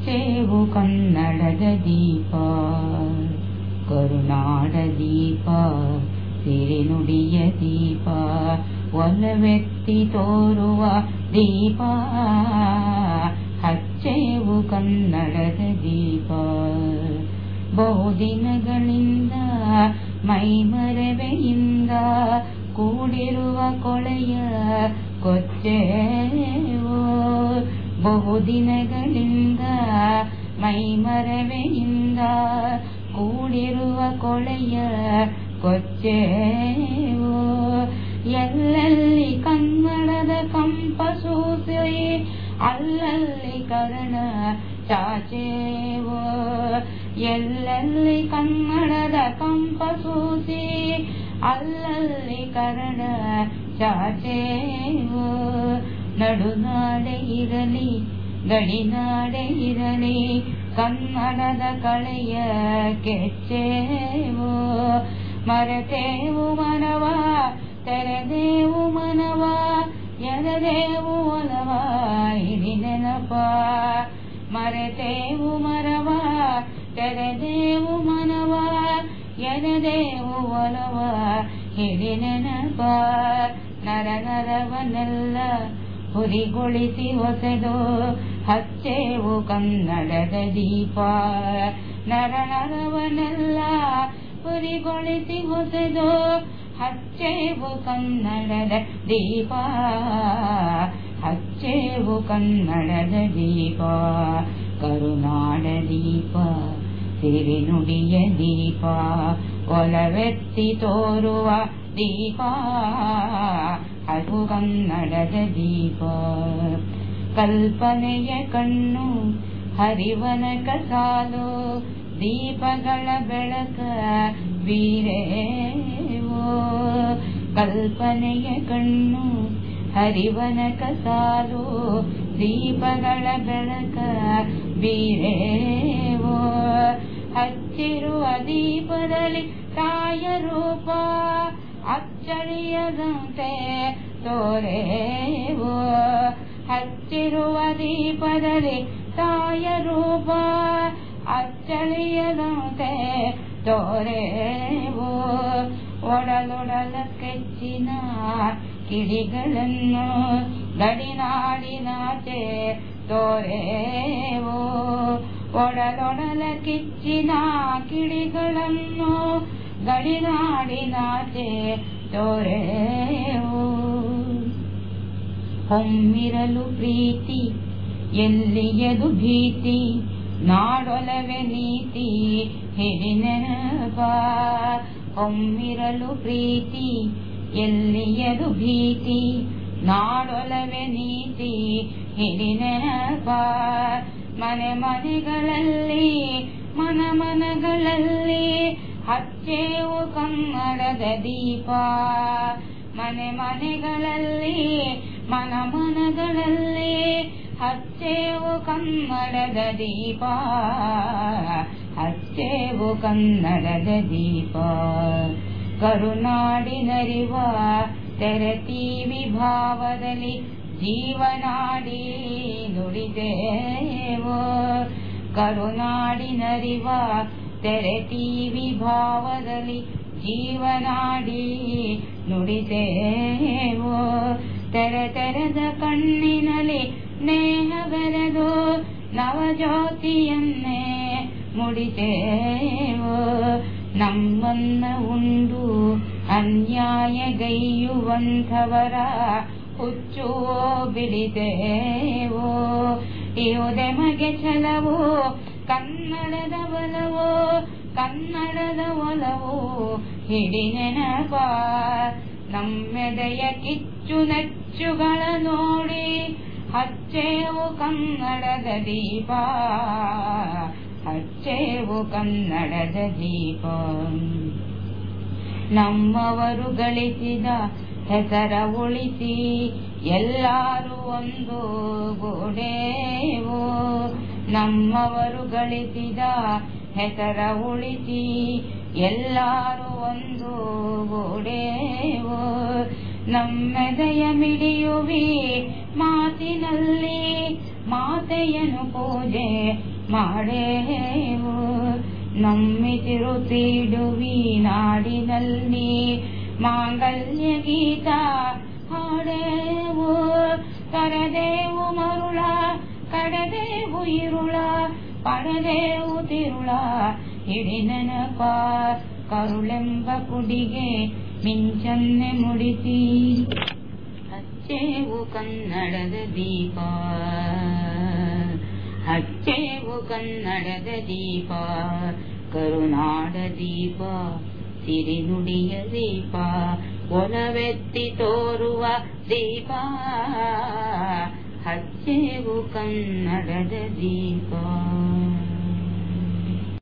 ಹಚ್ಚೇವು ಕನ್ನಡದ ದೀಪ, ಕರುನಾಡ ದೀಪ, ಸಿರಿನುಡಿಯ ದೀಪ, ಒಲವೆತ್ತಿ ತೋರುವ ದೀಪ, ಹಚ್ಚೇವು ಕನ್ನಡದ ದೀಪ. ಬಹುದಿನಗಳಿಂದ ಮೈಮರವೆಯಿಂದ ಕೂಡಿರುವ ಕೊಳೆಯ ಕೊಚ್ಚೇವು. ಬಹುದಿನಗಳಿಂದ ಮೈಮರವೆಯಿಂದ ಕೂಡಿರುವ ಕೊಳೆಯ ಕೊಚ್ಚೇವು. ಎಲ್ಲೆಲ್ಲಿ ಕನ್ನಡದ ಕಂಪಸೂಸಿ ಅಲ್ಲಲ್ಲಿ ಕರ್ಣ ಚಾಚೇವು. ಎಲ್ಲೆಲ್ಲಿ ಕನ್ನಡದ ಕಂಪಸೂಸಿ ಅಲ್ಲಲ್ಲಿ ಕರ್ಣ ಚಾಚೇವು. ನಡುನಾಡೆ ಇರಲಿ ಗಡಿನಾಡೆ ಇರಲಿ ಕನ್ನಡದ ಕಳೆಯ ಕೆಚ್ಚೇವು. ಮರೆತೇವು ಮನವ, ತೆರೆದೇವು ಮನವ, ಎರೆದೇವು ಒಲವ ಇಡಿ ನೆನಪ. ಮರೆತೇವು ಮರವ, ತೆರೆದೇವು ಮನವ, ಎರೆದೇವು ಒಲವ ಹಿಡಿ ನೆನಪ. ನರ ನರವನ್ನೆಲ್ಲ ಹುರಿಗೊಳಿಸಿ ಹೊಸೆದು, ಹಚ್ಚೇವು ಕನ್ನಡದ ದೀಪ. ನರ ನರವನ್ನೆಲ್ಲ ಹುರಿಗೊಳಿಸಿ ಹೊಸೆದು, ಹಚ್ಚೇವು ಕನ್ನಡದ ದೀಪ. ಹಚ್ಚೇವು ಕನ್ನಡದ ದೀಪ, ಕರುನಾಡ ದೀಪ, ಸಿರಿನುಡಿಯ ದೀಪ, ಒಲವೆತ್ತಿ ತೋರುವ ದೀಪ. ಅದು ಕನ್ನಡದ ದೀಪ. ಕಲ್ಪನೆಯ ಕಣ್ಣು ಹರಿವನ ಕಸಾಲು ದೀಪಗಳ ಬೆಳಕ ಬೀರೇವೋ ಕಲ್ಪನೆಯ ಕಣ್ಣು ಹರಿವನ ಕಸಾಲು ದೀಪಗಳ ಬೆಳಕ ಬೀರೇವೋ ಹಚ್ಚಿರುವ ದೀಪದಲ್ಲಿ ತಾಯ ರೂಪ ಅಚ್ಚಳಿಯದಂತೆ ತೋರೇವೋ ಹಚ್ಚಿರುವ ದೀಪದಲ್ಲಿ ತಾಯ ರೂಪ ಅಚ್ಚಳಿಯದಂತೆ ತೋರೇವೋ ಒಡಲೊಡಲ ಕೆಚ್ಚಿನ ಕಿಡಿಗಳನ್ನು ಗಡಿನಾಡಿನಾಚೆ ತೋರೇವೋ ಒಡಲೊಡಲ ಕಿಚ್ಚಿನ ಕಿಡಿಗಳನ್ನು ಗಡಿನಾಡಿನಾಚೆ ತೋರೇವೋ ಹೊಮ್ಮಿರಲು ಪ್ರೀತಿ ಎಲ್ಲಿಯದು ಭೀತಿ, ನಾಡೊಲವೆ ನೀತಿ ಹಿಡಿ ನೆನಪ. ಹೊಮ್ಮಿರಲು ಪ್ರೀತಿ ಎಲ್ಲಿಯದು ಭೀತಿ, ನಾಡೊಲವೆ ನೀತಿ ಹಿಡಿ ನೆನಪ. ಮನೆ ಮನೆಗಳಲ್ಲಿ, ಮನ ಮನಗಳಲ್ಲಿ, ಹಚ್ಚೇವು ಕನ್ನಡದ ದೀಪ. ಮನೆ ಮನೆಗಳಲ್ಲಿ ಮನ ಮನಗಳಲ್ಲಿ ಹಚ್ಚೇವು ಕನ್ನಡದ ದೀಪ. ಹಚ್ಚೇವು ಕನ್ನಡದ ದೀಪ. ಕರುನಾಡಿನರಿವ ತೆರತೀವಿ ಭಾವದಲ್ಲಿ ಜೀವನಾಡಿ ನುಡಿದೇವೋ. ಕರುನಾಡಿನರಿವ ತೆರೆತಿ ಭಾವದಲ್ಲಿ ಜೀವನಾಡಿ ನುಡಿದೇವೋ. ತೆರೆದ ಕಣ್ಣಿನಲ್ಲಿ ನೇಹ ಬೆರೆದು ನವಜ್ಯೋತಿಯನ್ನೇ ಮುಡಿತೇವೋ? ನಮ್ಮನ್ನ ಉಂಡು ಅನ್ಯಾಯಗೈಯುವಂಥವರ ಹುಚ್ಚುವೋ ಬಿಡಿತೇವೋ? ಇವುದೆಮಗೆ ಛಲವೋ? ಕನ್ನಡದ ಒಲವೋ? ಕನ್ನಡದ ಒಲವೋ? ಹಿಡಿ ನೆನಪ ನಮ್ಮೆದೆಯ ಕಿಚ್ಚು ನೆಚ್ಚುಗಳ ನೋಡಿ, ಹಚ್ಚೇವು ಕನ್ನಡದ ದೀಪ, ಹಚ್ಚೇವು ಕನ್ನಡದ ದೀಪ. ನಮ್ಮವರು ಗಳಿಸಿದ ಹೆಸರ ಉಳಿಸಿ, ಎಲ್ಲರೂ ಒಂದು ಗೋಡೆವು. ನಮ್ಮವರು ಗಳಿಸಿದ ಹೆಸರ ಉಳಿಸಿ, ಎಲ್ಲರೂ ಒಂದು ಗೋಡೆವೋ. ನಮ್ಮೆದೆಯ ಮಿಡಿಯುವಿ ಮಾತಿನಲ್ಲಿ ಮಾತೆಯನ್ನು ಪೂಜೆ ಮಾಡೇವು ನಂಬಿತಿರುತ್ತಿಡುವಿ ನಾಡಿನಲ್ಲಿ ಮಾಂಗಲ್ಯ ಗೀತ ಹಾಡೇವು ತರದೇವು ಮರುಳ ಕಡದೇವು ಇರುಳ ಪಡೆದೇವು ತಿರುಳ ಹಿಡಿ ನೆನಪ ಕರುಳೆಂಬ ಕುಡಿಗೆ ಮಿಂಚನ್ನೆ ಮುಡಿಸಿ. ಹಚ್ಚೇವು ಕನ್ನಡದ ದೀಪ. ಹಚ್ಚೇವು ಕನ್ನಡದ ದೀಪ. ಕರುನಾಡ ದೀಪ, ಸಿರಿನುಡಿಯ ದೀಪ, ಒಲವೆತ್ತಿ ತೋರುವ ದೀಪ. ಹಚ್ಚೇವು ಕನ್ನಡದ ದೀಪ.